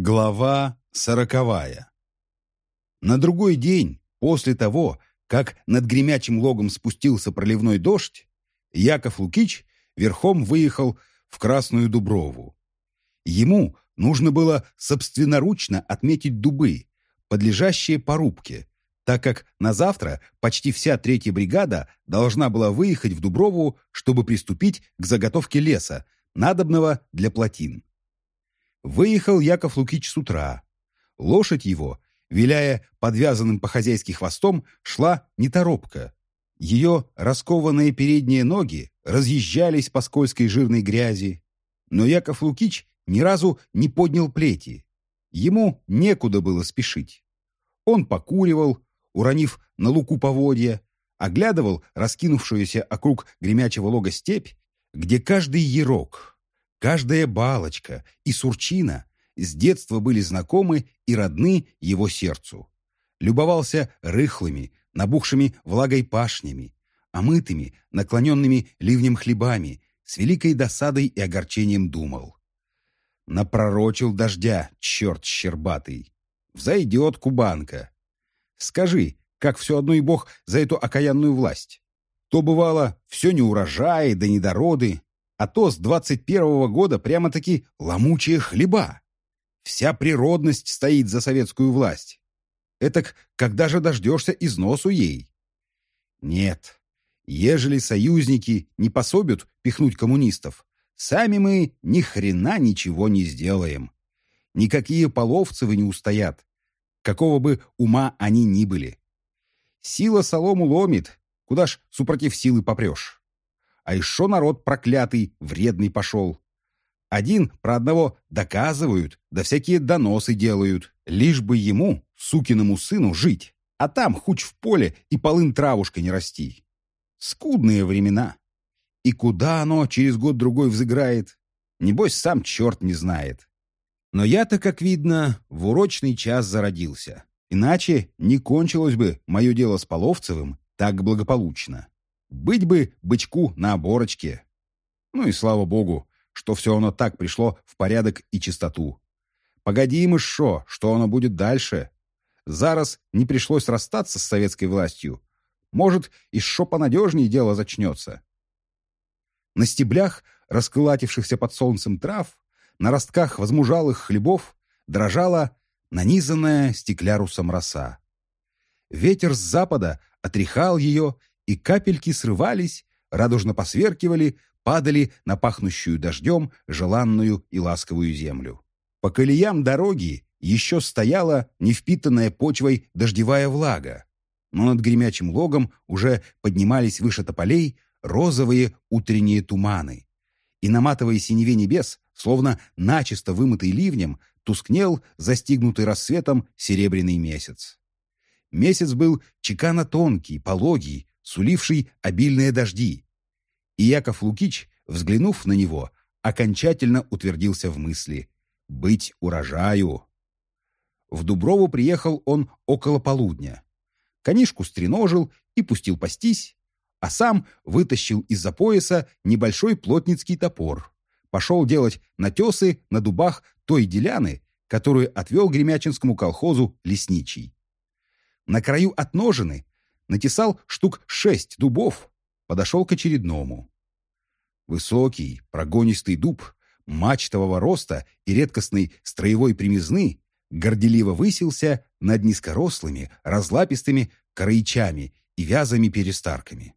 Глава сороковая. На другой день, после того, как над гремячим логом спустился проливной дождь, Яков Лукич верхом выехал в Красную Дуброву. Ему нужно было собственноручно отметить дубы, подлежащие порубке, так как на завтра почти вся третья бригада должна была выехать в Дуброву, чтобы приступить к заготовке леса, надобного для плотин. Выехал Яков Лукич с утра. Лошадь его, виляя подвязанным по-хозяйски хвостом, шла неторопко. Ее раскованные передние ноги разъезжались по скользкой жирной грязи. Но Яков Лукич ни разу не поднял плети. Ему некуда было спешить. Он покуривал, уронив на луку поводья, оглядывал раскинувшуюся округ гремячего лога степь, где каждый ерок, Каждая балочка и сурчина с детства были знакомы и родны его сердцу. Любовался рыхлыми, набухшими влагой пашнями, омытыми, наклоненными ливнем хлебами, с великой досадой и огорчением думал. Напророчил дождя, черт щербатый. Взойдет кубанка. Скажи, как все одно и бог за эту окаянную власть. То бывало все неурожаи да недороды, а то с двадцать первого года прямо-таки ломучие хлеба. Вся природность стоит за советскую власть. Этак когда же дождешься износу ей? Нет, ежели союзники не пособят пихнуть коммунистов, сами мы ни хрена ничего не сделаем. Никакие половцевы не устоят, какого бы ума они ни были. Сила солому ломит, куда ж супротив силы попрешь. А еще народ проклятый, вредный пошел. Один про одного доказывают, да всякие доносы делают, лишь бы ему, сукиному сыну, жить, а там хуч в поле и полын травушкой не расти. Скудные времена. И куда оно через год-другой взыграет, небось сам черт не знает. Но я-то, как видно, в урочный час зародился. Иначе не кончилось бы мое дело с Половцевым так благополучно. Быть бы бычку на оборочке. Ну и слава богу, что все оно так пришло в порядок и чистоту. Погоди, мы шо, что оно будет дальше? Зараз не пришлось расстаться с советской властью. Может, и шо понадежнее дело зачнется. На стеблях, расколатившихся под солнцем трав, на ростках возмужалых хлебов дрожала нанизанная стеклярусом роса. Ветер с запада отряхал ее и капельки срывались, радужно посверкивали, падали на пахнущую дождем желанную и ласковую землю. По колеям дороги еще стояла невпитанная почвой дождевая влага, но над гремячим логом уже поднимались выше тополей розовые утренние туманы. И на матовой синеве небес, словно начисто вымытый ливнем, тускнел, застигнутый рассветом, серебряный месяц. Месяц был чекано тонкий, пологий, суливший обильные дожди. И Яков Лукич, взглянув на него, окончательно утвердился в мысли «быть урожаю». В Дуброву приехал он около полудня. Конишку стреножил и пустил пастись, а сам вытащил из-за пояса небольшой плотницкий топор. Пошел делать натесы на дубах той деляны, которую отвел Гремячинскому колхозу лесничий. На краю отножины натесал штук шесть дубов, подошел к очередному. Высокий, прогонистый дуб, мачтового роста и редкостной строевой примизны горделиво высился над низкорослыми, разлапистыми короичами и вязами перестарками.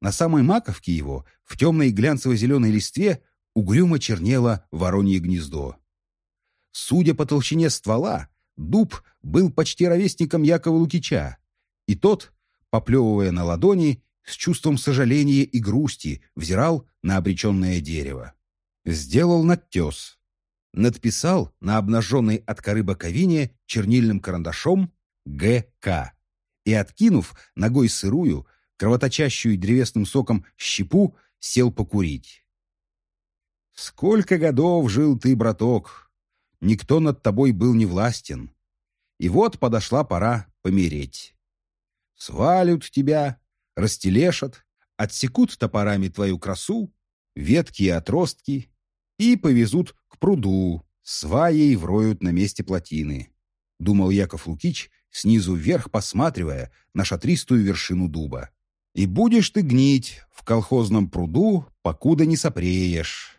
На самой маковке его, в темной глянцево-зеленой листве, угрюмо чернело воронье гнездо. Судя по толщине ствола, дуб был почти ровесником Якова Лукича, и тот, поплевывая на ладони, с чувством сожаления и грусти взирал на обреченное дерево. Сделал надтес. Надписал на обнаженной от коры боковине чернильным карандашом «ГК» и, откинув ногой сырую, кровоточащую древесным соком щепу, сел покурить. «Сколько годов жил ты, браток! Никто над тобой был не властен. И вот подошла пора помереть». Свалют тебя, растелешат, отсекут топорами твою красу, ветки и отростки и повезут к пруду, сваей вроют на месте плотины, думал Яков Лукич, снизу вверх посматривая на шатристую вершину дуба. И будешь ты гнить в колхозном пруду, покуда не сопреешь.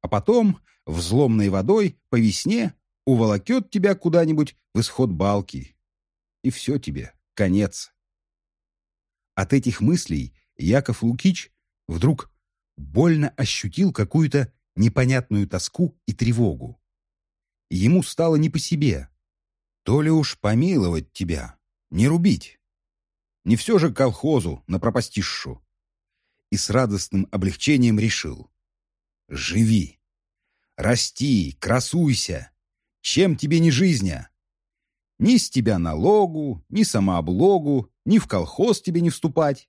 А потом взломной водой по весне уволокет тебя куда-нибудь в исход балки. И все тебе, конец. От этих мыслей Яков Лукич вдруг больно ощутил какую-то непонятную тоску и тревогу. Ему стало не по себе. То ли уж помиловать тебя, не рубить. Не все же колхозу на пропастишшу. И с радостным облегчением решил. Живи. Расти, красуйся. Чем тебе не жизня? Ни с тебя налогу, ни самооблогу, ни в колхоз тебе не вступать.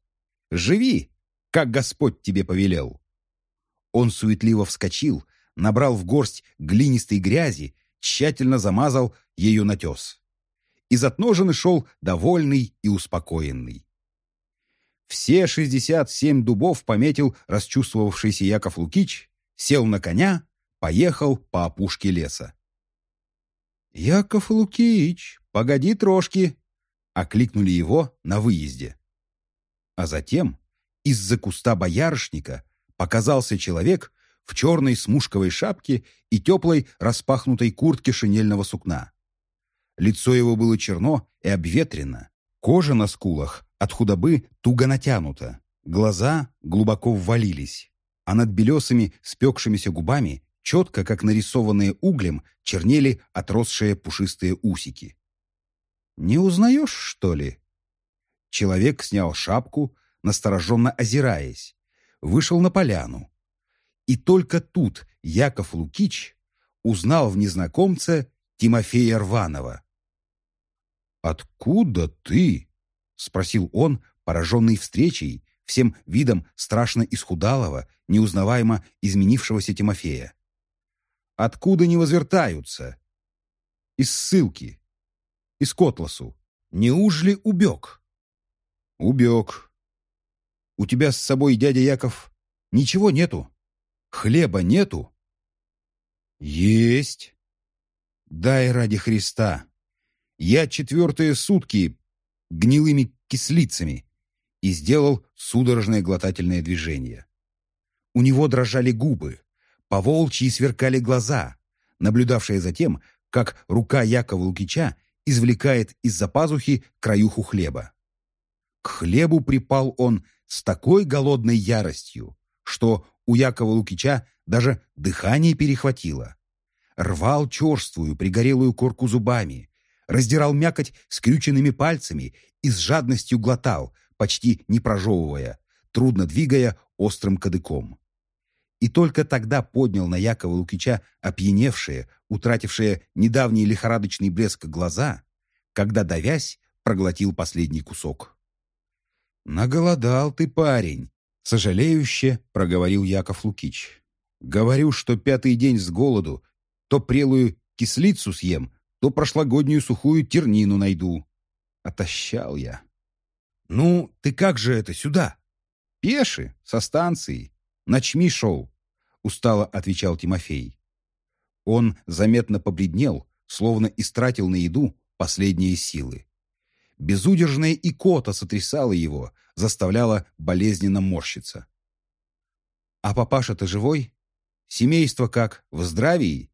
Живи, как Господь тебе повелел. Он суетливо вскочил, набрал в горсть глинистой грязи, тщательно замазал ее натес. Из отножины шел довольный и успокоенный. Все шестьдесят семь дубов пометил расчувствовавшийся Яков Лукич, сел на коня, поехал по опушке леса. «Яков Лукич, погоди трошки!» — окликнули его на выезде. А затем из-за куста боярышника показался человек в черной смушковой шапке и теплой распахнутой куртке шинельного сукна. Лицо его было черно и обветрено, кожа на скулах от худобы туго натянута, глаза глубоко ввалились, а над белесыми спекшимися губами, четко, как нарисованные углем, чернели отросшие пушистые усики. «Не узнаешь, что ли?» Человек снял шапку, настороженно озираясь, вышел на поляну. И только тут Яков Лукич узнал в незнакомце Тимофея Рванова. «Откуда ты?» — спросил он, пораженный встречей, всем видом страшно исхудалого, неузнаваемо изменившегося Тимофея. «Откуда не возвертаются?» «Из ссылки. Из Котласу. Неужели убег?» «Убег. У тебя с собой, дядя Яков, ничего нету? Хлеба нету?» «Есть. Дай ради Христа. Я четвертые сутки гнилыми кислицами» и сделал судорожное глотательное движение. У него дрожали губы, поволчьи сверкали глаза, наблюдавшие за тем, как рука Якова Лукича извлекает из-за пазухи краюху хлеба. К хлебу припал он с такой голодной яростью, что у Якова Лукича даже дыхание перехватило. Рвал черствую, пригорелую корку зубами, раздирал мякоть скрюченными пальцами и с жадностью глотал, почти не прожевывая, трудно двигая острым кадыком. И только тогда поднял на Якова Лукича опьяневшие, утратившие недавний лихорадочный блеск глаза, когда, давясь, проглотил последний кусок. «Наголодал ты, парень!» — сожалеюще проговорил Яков Лукич. «Говорю, что пятый день с голоду то прелую кислицу съем, то прошлогоднюю сухую тернину найду. Отощал я. Ну, ты как же это сюда? Пеши, со станции. Ночми шел, устало отвечал Тимофей. Он заметно побледнел, словно истратил на еду последние силы. Безудержная икота сотрясала его, заставляла болезненно морщиться. «А папаша-то живой? Семейство как, в здравии?»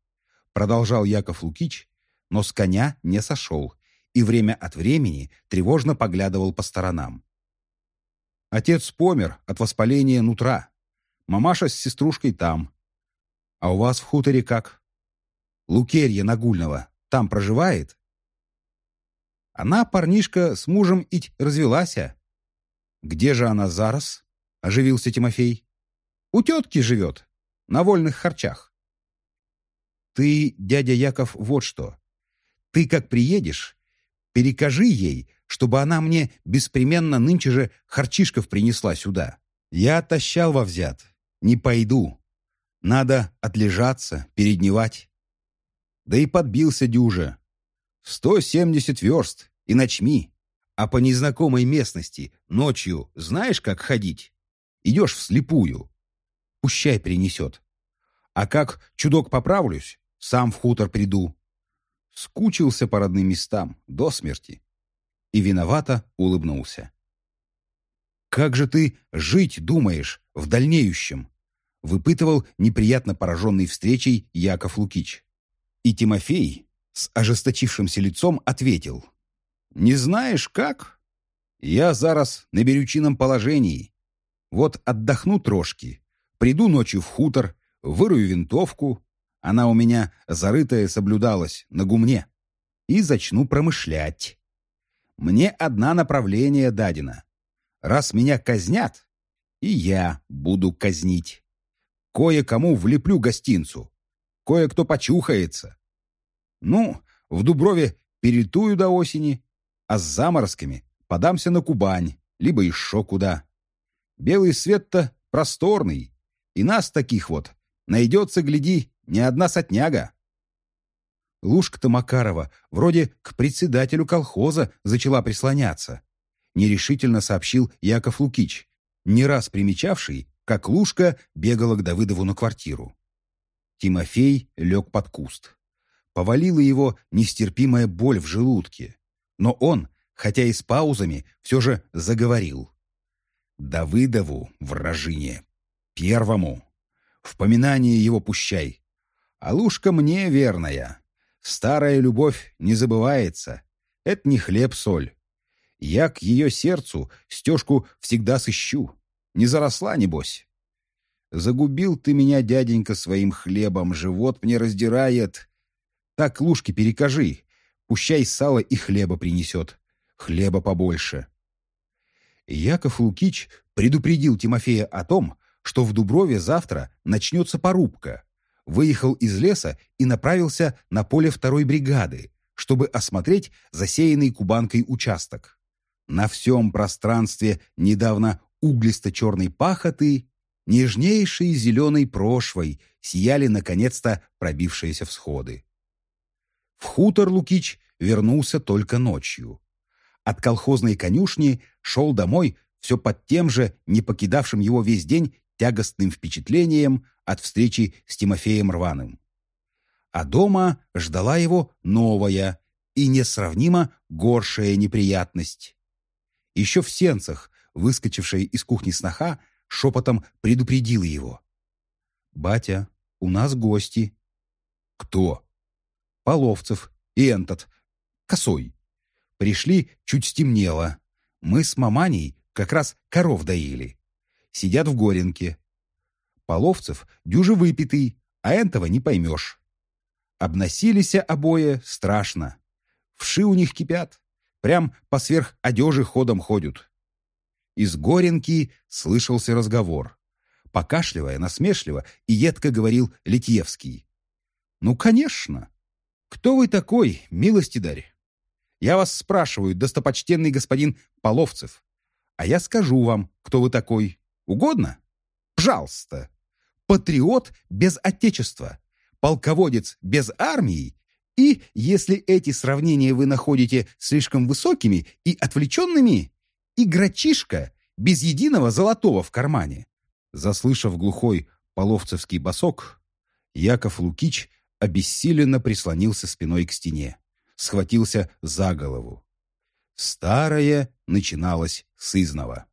Продолжал Яков Лукич, но с коня не сошел и время от времени тревожно поглядывал по сторонам. Отец помер от воспаления нутра. Мамаша с сеструшкой там. А у вас в хуторе как? Лукерья Нагульного там проживает? Она, парнишка, с мужем ить развелася. Где же она зараз? Оживился Тимофей. У тетки живет, на вольных харчах. Ты, дядя Яков, вот что. Ты как приедешь, перекажи ей, чтобы она мне беспременно нынче же харчишков принесла сюда. Я отощал во взят. Не пойду. Надо отлежаться, передневать. Да и подбился дюже. Сто семьдесят верст и ночми. А по незнакомой местности ночью знаешь, как ходить? Идешь вслепую. Пущай принесет. А как чудок поправлюсь, сам в хутор приду. Скучился по родным местам до смерти. И виновато улыбнулся. «Как же ты жить думаешь в дальнейшем?» выпытывал неприятно пораженный встречей Яков Лукич. И Тимофей с ожесточившимся лицом ответил. «Не знаешь, как? Я зараз на берючином положении. Вот отдохну трошки, приду ночью в хутор, вырую винтовку, она у меня зарытая соблюдалась на гумне, и зачну промышлять. Мне одна направление дадено. Раз меня казнят, и я буду казнить. Кое-кому влеплю гостинцу, кое-кто почухается. Ну, в Дуброве перетую до осени, а с заморозками подамся на Кубань, либо еще куда. Белый свет-то просторный, и нас таких вот найдется, гляди, не одна сотняга. Лушка-то Макарова вроде к председателю колхоза зачала прислоняться. Нерешительно сообщил Яков Лукич, не раз примечавший, как Лушка бегала к Давыдову на квартиру. Тимофей лег под куст. Повалила его нестерпимая боль в желудке. Но он, хотя и с паузами, все же заговорил. Давыдову, вражине, первому. В поминание его пущай. А лужка мне верная. Старая любовь не забывается. Это не хлеб-соль. Я к ее сердцу стежку всегда сыщу. Не заросла, небось. Загубил ты меня, дяденька, своим хлебом, живот мне раздирает. Так лужки перекажи, пущай сало и хлеба принесет. Хлеба побольше. Яков Лукич предупредил Тимофея о том, что в Дуброве завтра начнется порубка. Выехал из леса и направился на поле второй бригады, чтобы осмотреть засеянный кубанкой участок. На всем пространстве недавно углисто-черной пахоты, нежнейшей зеленой прошвой сияли наконец-то пробившиеся всходы. В хутор Лукич вернулся только ночью от колхозной конюшни шел домой все под тем же, не покидавшим его весь день, тягостным впечатлением от встречи с Тимофеем Рваным. А дома ждала его новая и несравнимо горшая неприятность. Еще в сенцах, выскочившая из кухни сноха, шепотом предупредила его. «Батя, у нас гости». «Кто?» «Половцев и этот, косой». Пришли, чуть стемнело. Мы с маманей как раз коров доили. Сидят в горенке. Половцев дюже выпитый, а этого не поймешь. Обносились обои страшно. Вши у них кипят. Прям по сверх одежи ходом ходят. Из горенки слышался разговор. Покашливая, насмешливо и едко говорил Литьевский. «Ну, конечно! Кто вы такой, милостидарь? Я вас спрашиваю, достопочтенный господин Половцев. А я скажу вам, кто вы такой. Угодно? Пожалуйста. Патриот без отечества, полководец без армии и, если эти сравнения вы находите слишком высокими и отвлеченными, игрочишка без единого золотого в кармане. Заслышав глухой половцевский босок, Яков Лукич обессиленно прислонился спиной к стене схватился за голову. Старое начиналось с изного.